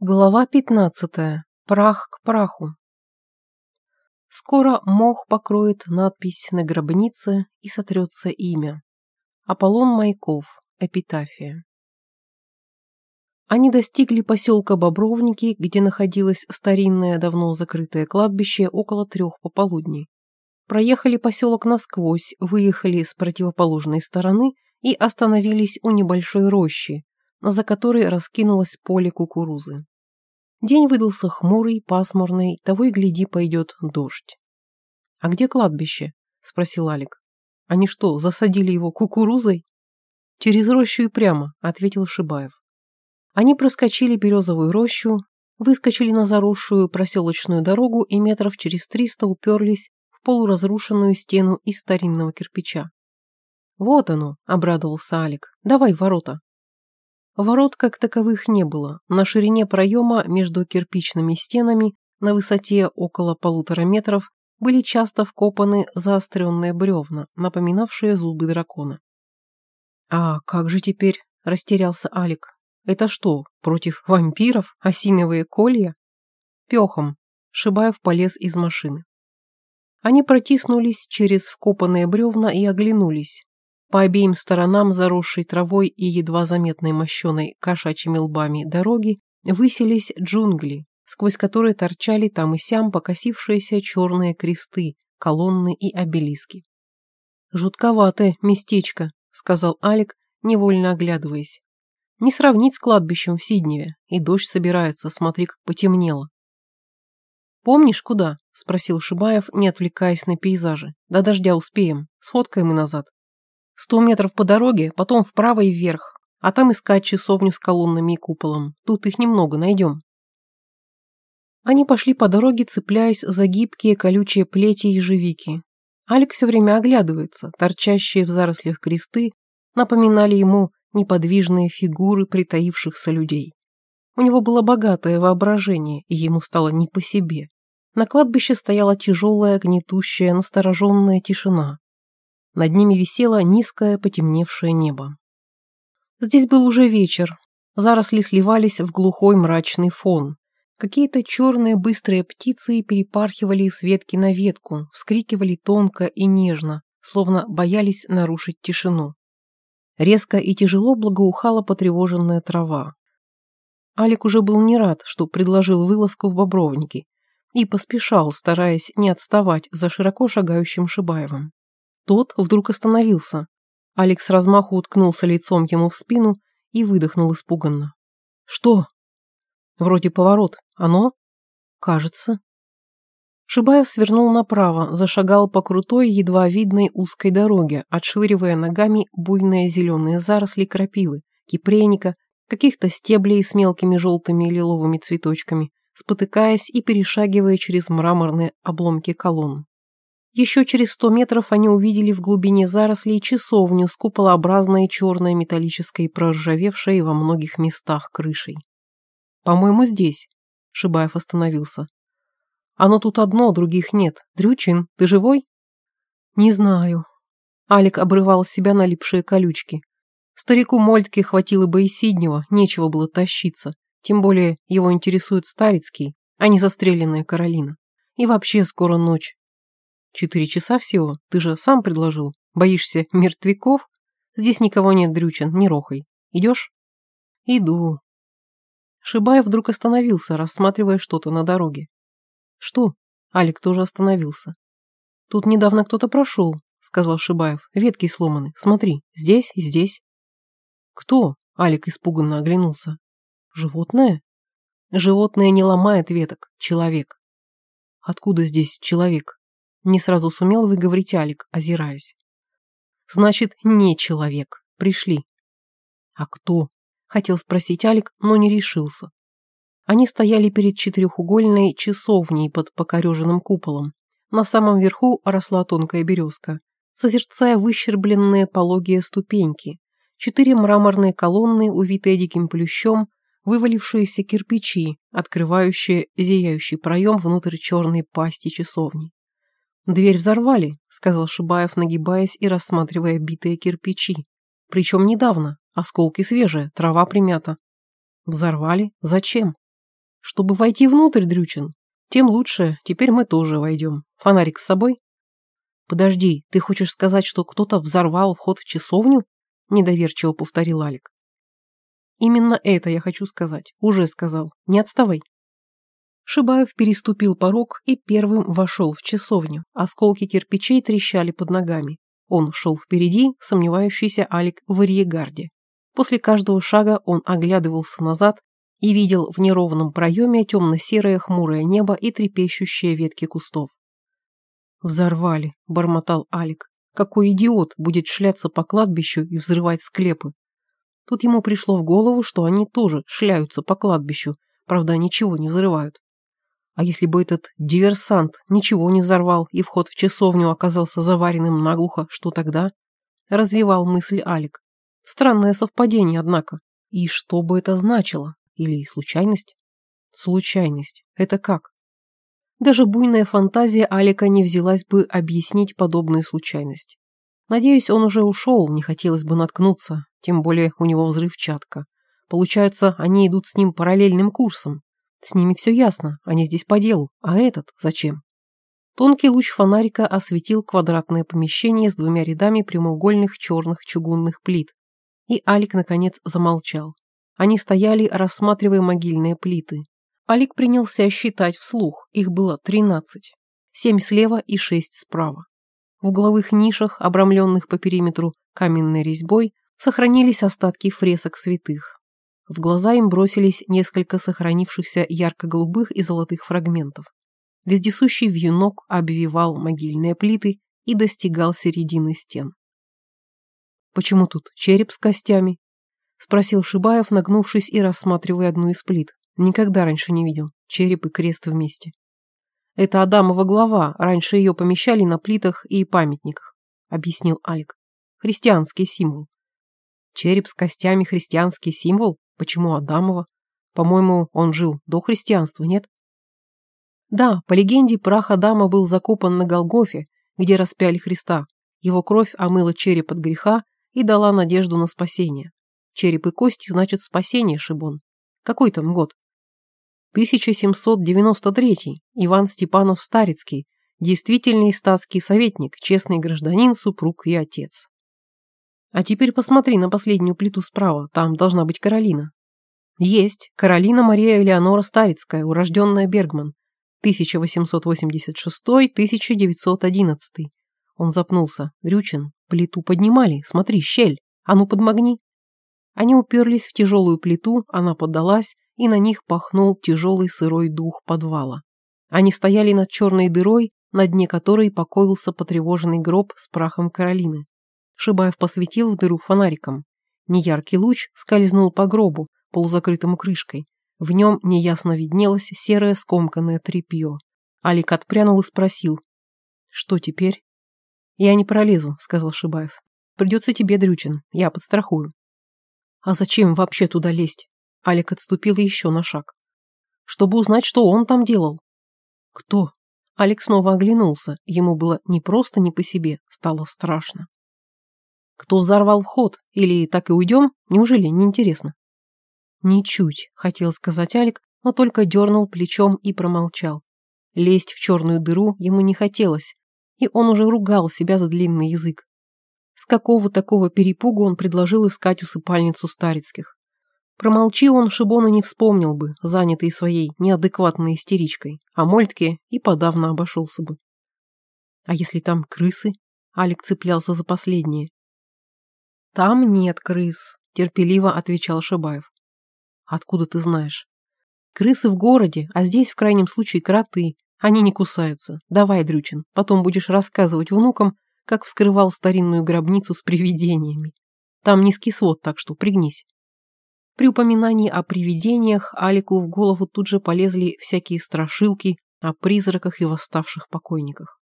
Глава пятнадцатая. Прах к праху. Скоро мох покроет надпись на гробнице и сотрется имя. Аполлон Майков. Эпитафия. Они достигли поселка Бобровники, где находилось старинное, давно закрытое кладбище около трех пополудни. Проехали поселок насквозь, выехали с противоположной стороны и остановились у небольшой рощи, за которой раскинулось поле кукурузы. День выдался хмурый, пасмурный, того и гляди пойдет дождь. «А где кладбище?» – спросил Алик. «Они что, засадили его кукурузой?» «Через рощу и прямо», – ответил Шибаев. Они проскочили березовую рощу, выскочили на заросшую проселочную дорогу и метров через триста уперлись в полуразрушенную стену из старинного кирпича. «Вот оно», – обрадовался Алик. «Давай ворота». Ворот как таковых не было. На ширине проема между кирпичными стенами на высоте около полутора метров были часто вкопаны заостренные бревна, напоминавшие зубы дракона. «А как же теперь?» – растерялся Алик. «Это что, против вампиров? Осиновые колья?» «Пехом!» – Шибаев полез из машины. Они протиснулись через вкопанные бревна и оглянулись. По обеим сторонам заросшей травой и едва заметной мощеной кошачьими лбами дороги высились джунгли, сквозь которые торчали там и сям покосившиеся черные кресты, колонны и обелиски. «Жутковатое местечко», — сказал Алик, невольно оглядываясь. «Не сравнить с кладбищем в Сидневе, и дождь собирается, смотри, как потемнело». «Помнишь, куда?» — спросил Шибаев, не отвлекаясь на пейзажи. «До дождя успеем, сфоткаем и назад». Сто метров по дороге, потом вправо и вверх, а там искать часовню с колоннами и куполом. Тут их немного найдем. Они пошли по дороге, цепляясь за гибкие колючие плети ежевики. Алик все время оглядывается, торчащие в зарослях кресты напоминали ему неподвижные фигуры притаившихся людей. У него было богатое воображение, и ему стало не по себе. На кладбище стояла тяжелая, гнетущая, настороженная тишина. Над ними висело низкое потемневшее небо. Здесь был уже вечер. Заросли сливались в глухой мрачный фон. Какие-то черные быстрые птицы перепархивали с ветки на ветку, вскрикивали тонко и нежно, словно боялись нарушить тишину. Резко и тяжело благоухала потревоженная трава. Алик уже был не рад, что предложил вылазку в Бобровники, и поспешал, стараясь не отставать за широко шагающим Шибаевым. Тот вдруг остановился. Алекс размаху уткнулся лицом ему в спину и выдохнул испуганно. «Что?» «Вроде поворот. Оно?» «Кажется». Шибаев свернул направо, зашагал по крутой, едва видной узкой дороге, отшвыривая ногами буйные зеленые заросли крапивы, кипреника, каких-то стеблей с мелкими желтыми и лиловыми цветочками, спотыкаясь и перешагивая через мраморные обломки колонн. Еще через сто метров они увидели в глубине зарослей часовню с куполообразной черной металлической проржавевшей во многих местах крышей. «По-моему, здесь», — Шибаев остановился. «Оно тут одно, других нет. Дрючин, ты живой?» «Не знаю». Алик обрывал себя налипшие колючки. Старику Мольтке хватило бы и Сиднева, нечего было тащиться. Тем более его интересует Старицкий, а не застреленная Каролина. И вообще скоро ночь. Четыре часа всего? Ты же сам предложил. Боишься мертвяков? Здесь никого нет, Дрючин, не рохай. Идешь? Иду. Шибаев вдруг остановился, рассматривая что-то на дороге. Что? Алик тоже остановился. Тут недавно кто-то прошел, сказал Шибаев. Ветки сломаны. Смотри, здесь и здесь. Кто? Алик испуганно оглянулся. Животное? Животное не ломает веток. Человек. Откуда здесь человек? Не сразу сумел выговорить Алик, озираясь. Значит, не человек. Пришли. А кто? Хотел спросить Алик, но не решился. Они стояли перед четырехугольной часовней под покореженным куполом. На самом верху росла тонкая березка, созерцая выщербленные пологие ступеньки, четыре мраморные колонны, увитые диким плющом, вывалившиеся кирпичи, открывающие зияющий проем внутрь черной пасти часовни. «Дверь взорвали», — сказал Шибаев, нагибаясь и рассматривая битые кирпичи. «Причем недавно. Осколки свежие, трава примята». «Взорвали? Зачем?» Чтобы войти внутрь, Дрючин, тем лучше, теперь мы тоже войдем. Фонарик с собой? Подожди, ты хочешь сказать, что кто-то взорвал вход в часовню? Недоверчиво повторил Алик. Именно это я хочу сказать. Уже сказал. Не отставай. Шибаев переступил порог и первым вошел в часовню. Осколки кирпичей трещали под ногами. Он шел впереди, сомневающийся Алик в арьегарде. После каждого шага он оглядывался назад и видел в неровном проеме темно-серое хмурое небо и трепещущие ветки кустов. «Взорвали», — бормотал Алик. «Какой идиот будет шляться по кладбищу и взрывать склепы?» Тут ему пришло в голову, что они тоже шляются по кладбищу, правда, ничего не взрывают. А если бы этот диверсант ничего не взорвал и вход в часовню оказался заваренным наглухо, что тогда? Развивал мысль Алик. Странное совпадение, однако. И что бы это значило? Или случайность? Случайность. Это как? Даже буйная фантазия Алика не взялась бы объяснить подобную случайность. Надеюсь, он уже ушел, не хотелось бы наткнуться, тем более у него взрывчатка. Получается, они идут с ним параллельным курсом. С ними все ясно, они здесь по делу, а этот зачем? Тонкий луч фонарика осветил квадратное помещение с двумя рядами прямоугольных черных чугунных плит. И Алик, наконец, замолчал. Они стояли, рассматривая могильные плиты. Алик принялся считать вслух, их было тринадцать. Семь слева и шесть справа. В угловых нишах, обрамленных по периметру каменной резьбой, сохранились остатки фресок святых. В глаза им бросились несколько сохранившихся ярко-голубых и золотых фрагментов. Вездесущий вьюнок обвивал могильные плиты и достигал середины стен. «Почему тут череп с костями?» — спросил Шибаев, нагнувшись и рассматривая одну из плит. Никогда раньше не видел. Череп и крест вместе. «Это Адамова глава. Раньше ее помещали на плитах и памятниках», — объяснил Алик. «Христианский символ». «Череп с костями — христианский символ?» Почему Адамова? По-моему, он жил до христианства, нет? Да, по легенде, прах Адама был закопан на Голгофе, где распяли Христа. Его кровь омыла череп от греха и дала надежду на спасение. Череп и кости значит спасение, Шибон. Какой там год? 1793. Иван Степанов Старицкий. Действительный статский советник, честный гражданин, супруг и отец. А теперь посмотри на последнюю плиту справа, там должна быть Каролина. Есть, Каролина Мария Элеонора Старицкая, урожденная Бергман, 1886-1911. Он запнулся. Рючин, плиту поднимали, смотри, щель, а ну подмагни. Они уперлись в тяжелую плиту, она поддалась, и на них пахнул тяжелый сырой дух подвала. Они стояли над черной дырой, на дне которой покоился потревоженный гроб с прахом Каролины. Шибаев посветил в дыру фонариком. Неяркий луч скользнул по гробу, полузакрытому крышкой. В нем неясно виднелось серое скомканное тряпье. Алик отпрянул и спросил. «Что теперь?» «Я не пролезу», — сказал Шибаев. «Придется тебе, Дрючин, я подстрахую». «А зачем вообще туда лезть?» Алик отступил еще на шаг. «Чтобы узнать, что он там делал». «Кто?» Алик снова оглянулся. Ему было не просто не по себе, стало страшно. Кто взорвал вход? Или так и уйдем? Неужели не интересно? Ничуть, хотел сказать Алик, но только дернул плечом и промолчал. Лезть в черную дыру ему не хотелось, и он уже ругал себя за длинный язык. С какого такого перепугу он предложил искать усыпальницу Старицких? Промолчи он, Шибона не вспомнил бы, занятый своей неадекватной истеричкой, а Мольтке и подавно обошелся бы. А если там крысы? Алик цеплялся за последнее. «Там нет крыс», – терпеливо отвечал Шибаев. «Откуда ты знаешь?» «Крысы в городе, а здесь в крайнем случае кроты. Они не кусаются. Давай, Дрючин, потом будешь рассказывать внукам, как вскрывал старинную гробницу с привидениями. Там низкий свод, так что пригнись». При упоминании о привидениях Алику в голову тут же полезли всякие страшилки о призраках и восставших покойниках.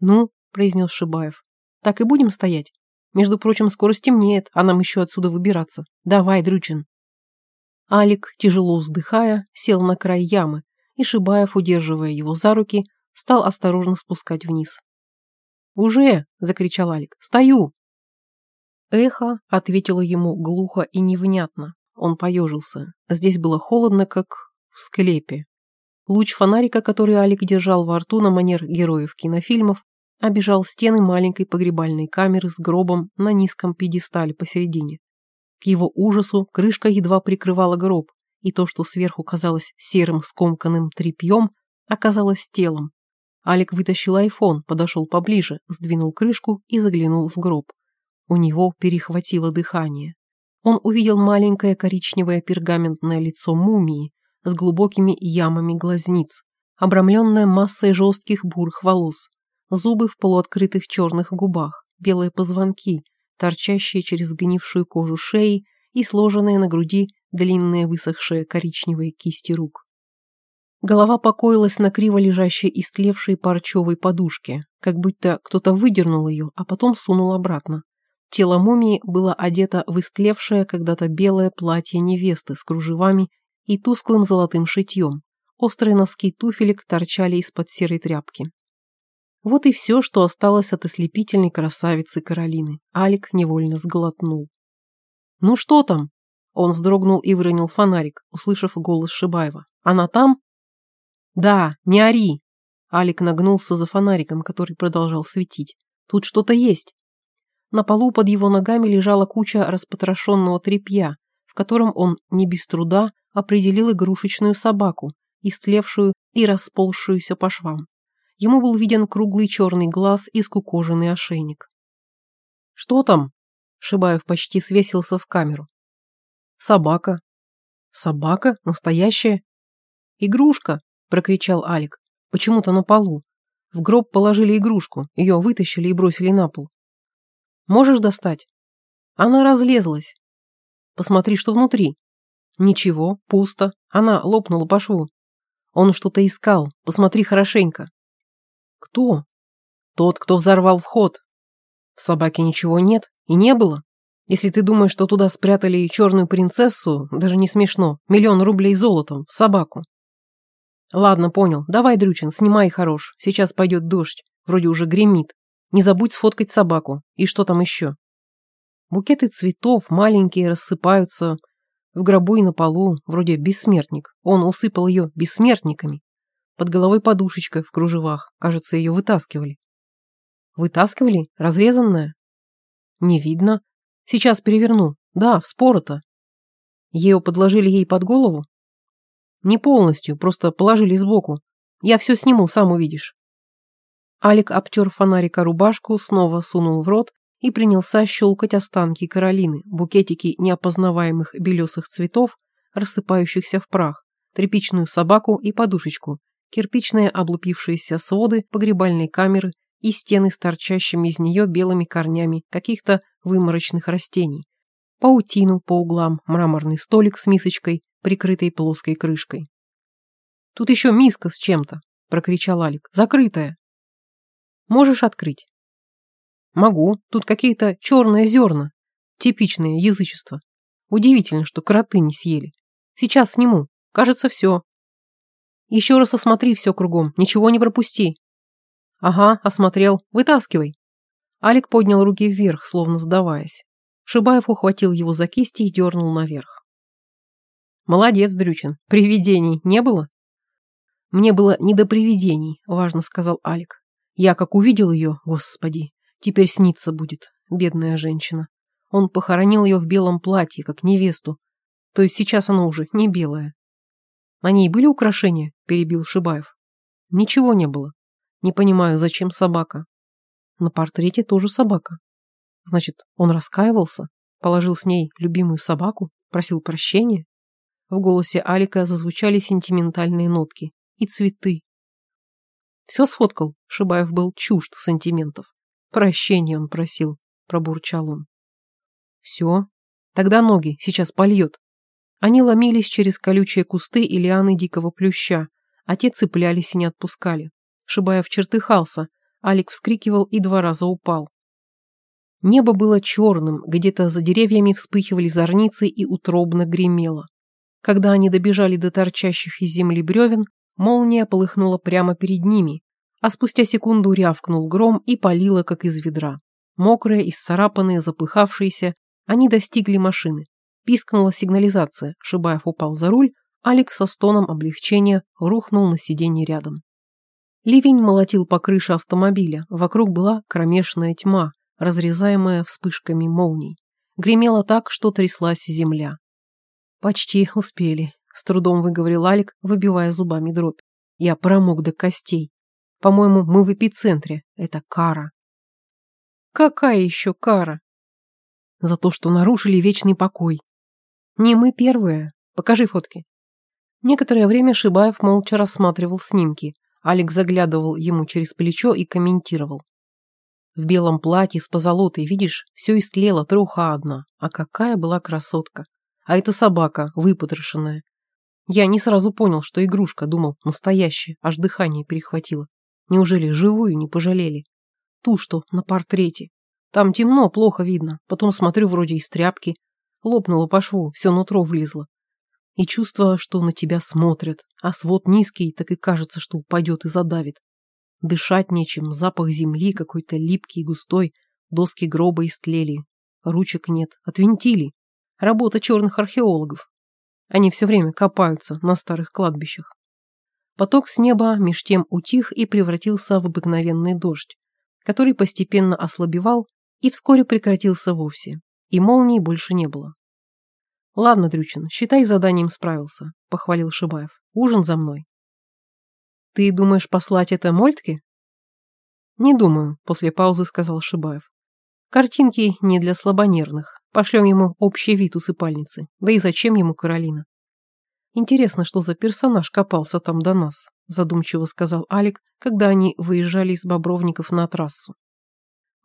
«Ну», – произнес Шибаев, – «так и будем стоять?» Между прочим, скоро стемнеет, а нам еще отсюда выбираться. Давай, Дрючин. Алик, тяжело вздыхая, сел на край ямы, и Шибаев, удерживая его за руки, стал осторожно спускать вниз. «Уже!» – закричал Алик. «Стою!» Эхо ответило ему глухо и невнятно. Он поежился. Здесь было холодно, как в склепе. Луч фонарика, который Алик держал во рту на манер героев кинофильмов, обежал стены маленькой погребальной камеры с гробом на низком пьедестале посередине. К его ужасу крышка едва прикрывала гроб, и то, что сверху казалось серым скомканным тряпьем, оказалось телом. Алик вытащил айфон, подошел поближе, сдвинул крышку и заглянул в гроб. У него перехватило дыхание. Он увидел маленькое коричневое пергаментное лицо мумии с глубокими ямами глазниц, обрамленное массой жестких бурых волос, зубы в полуоткрытых черных губах, белые позвонки, торчащие через гнившую кожу шеи и сложенные на груди длинные высохшие коричневые кисти рук. Голова покоилась на криво лежащей истлевшей парчевой подушке, как будто кто-то выдернул ее, а потом сунул обратно. Тело мумии было одето в истлевшее когда-то белое платье невесты с кружевами и тусклым золотым шитьем. Острые носки туфелек торчали из-под серой тряпки. Вот и все, что осталось от ослепительной красавицы Каролины. Алик невольно сглотнул. «Ну что там?» Он вздрогнул и выронил фонарик, услышав голос Шибаева. «Она там?» «Да, не ори!» Алик нагнулся за фонариком, который продолжал светить. «Тут что-то есть!» На полу под его ногами лежала куча распотрошенного тряпья, в котором он не без труда определил игрушечную собаку, истлевшую и расползшуюся по швам. Ему был виден круглый черный глаз и скукоженный ошейник. «Что там?» Шибаев почти свесился в камеру. «Собака». «Собака? Настоящая?» «Игрушка!» – прокричал Алик. «Почему-то на полу. В гроб положили игрушку, ее вытащили и бросили на пол. Можешь достать?» Она разлезлась. «Посмотри, что внутри». «Ничего, пусто. Она лопнула по шву. Он что-то искал. Посмотри хорошенько». Кто? Тот, кто взорвал вход. В собаке ничего нет и не было. Если ты думаешь, что туда спрятали черную принцессу, даже не смешно, миллион рублей золотом, в собаку. Ладно, понял. Давай, Дрючин, снимай хорош. Сейчас пойдет дождь. Вроде уже гремит. Не забудь сфоткать собаку. И что там еще? Букеты цветов маленькие рассыпаются в гробу и на полу, вроде бессмертник. Он усыпал ее бессмертниками. Под головой подушечка в кружевах. Кажется, ее вытаскивали. Вытаскивали? Разрезанная? Не видно. Сейчас переверну. Да, вспорота. Ее подложили ей под голову? Не полностью, просто положили сбоку. Я все сниму, сам увидишь. Алик обтер фонарика рубашку, снова сунул в рот и принялся щелкать останки Каролины, букетики неопознаваемых белесых цветов, рассыпающихся в прах, тряпичную собаку и подушечку, кирпичные облупившиеся своды погребальной камеры и стены с торчащими из нее белыми корнями каких-то выморочных растений, паутину по углам, мраморный столик с мисочкой, прикрытой плоской крышкой. «Тут еще миска с чем-то», — прокричал Алик, — «закрытая». «Можешь открыть?» «Могу. Тут какие-то черные зерна. Типичное язычество. Удивительно, что кроты не съели. Сейчас сниму. Кажется, все. Еще раз осмотри все кругом, ничего не пропусти. Ага, осмотрел. Вытаскивай. Алик поднял руки вверх, словно сдаваясь. Шибаев ухватил его за кисти и дернул наверх. Молодец, Дрючин. Привидений не было? Мне было не до привидений, важно сказал Алик. Я как увидел ее, господи, теперь снится будет, бедная женщина. Он похоронил ее в белом платье, как невесту. То есть сейчас оно уже не белое. На ней были украшения? Перебил Шибаев. Ничего не было. Не понимаю, зачем собака. На портрете тоже собака. Значит, он раскаивался? Положил с ней любимую собаку? Просил прощения? В голосе Алика зазвучали сентиментальные нотки. И цветы. Все сфоткал? Шибаев был чужд сантиментов. Прощения он просил, пробурчал он. Все. Тогда ноги сейчас польет. Они ломились через колючие кусты и лианы дикого плюща, а те цеплялись и не отпускали. Шибаев чертыхался, Алик вскрикивал и два раза упал. Небо было черным, где-то за деревьями вспыхивали зорницы и утробно гремело. Когда они добежали до торчащих из земли бревен, молния полыхнула прямо перед ними, а спустя секунду рявкнул гром и полило, как из ведра. Мокрые, исцарапанные, запыхавшиеся, они достигли машины. Пискнула сигнализация, Шибаев упал за руль, Алекс со стоном облегчения рухнул на сиденье рядом. Ливень молотил по крыше автомобиля, вокруг была кромешная тьма, разрезаемая вспышками молний. Гремело так, что тряслась земля. «Почти успели», — с трудом выговорил Алик, выбивая зубами дробь. «Я промок до костей. По-моему, мы в эпицентре. Это кара». «Какая еще кара?» «За то, что нарушили вечный покой». «Не мы первые. Покажи фотки». Некоторое время Шибаев молча рассматривал снимки. Алекс заглядывал ему через плечо и комментировал. В белом платье с позолотой, видишь, все истлело, труха одна. А какая была красотка. А это собака, выпотрошенная. Я не сразу понял, что игрушка, думал, настоящая, аж дыхание перехватило. Неужели живую не пожалели? Ту, что на портрете. Там темно, плохо видно. Потом смотрю, вроде из тряпки. Лопнуло по шву, все нутро вылезло и чувство, что на тебя смотрят, а свод низкий, так и кажется, что упадет и задавит. Дышать нечем, запах земли какой-то липкий, густой, доски гроба истлели, ручек нет, отвинтили. Работа черных археологов. Они все время копаются на старых кладбищах. Поток с неба меж тем утих и превратился в обыкновенный дождь, который постепенно ослабевал и вскоре прекратился вовсе, и молнии больше не было. «Ладно, Дрючин, считай, заданием справился», — похвалил Шибаев. «Ужин за мной». «Ты думаешь послать это Мольтке?» «Не думаю», — после паузы сказал Шибаев. «Картинки не для слабонервных. Пошлем ему общий вид усыпальницы. Да и зачем ему Каролина?» «Интересно, что за персонаж копался там до нас», — задумчиво сказал Алик, когда они выезжали из Бобровников на трассу.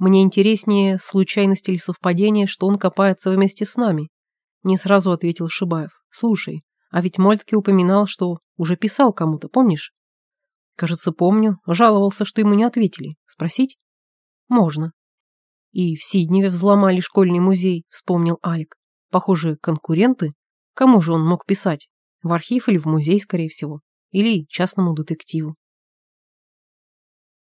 «Мне интереснее, случайность или совпадение, что он копается вместе с нами, не сразу ответил Шибаев. Слушай, а ведь Мольтке упоминал, что уже писал кому-то, помнишь? Кажется, помню. Жаловался, что ему не ответили. Спросить? Можно. И в Сидневе взломали школьный музей, вспомнил Алик. Похоже, конкуренты? Кому же он мог писать? В архив или в музей, скорее всего. Или частному детективу.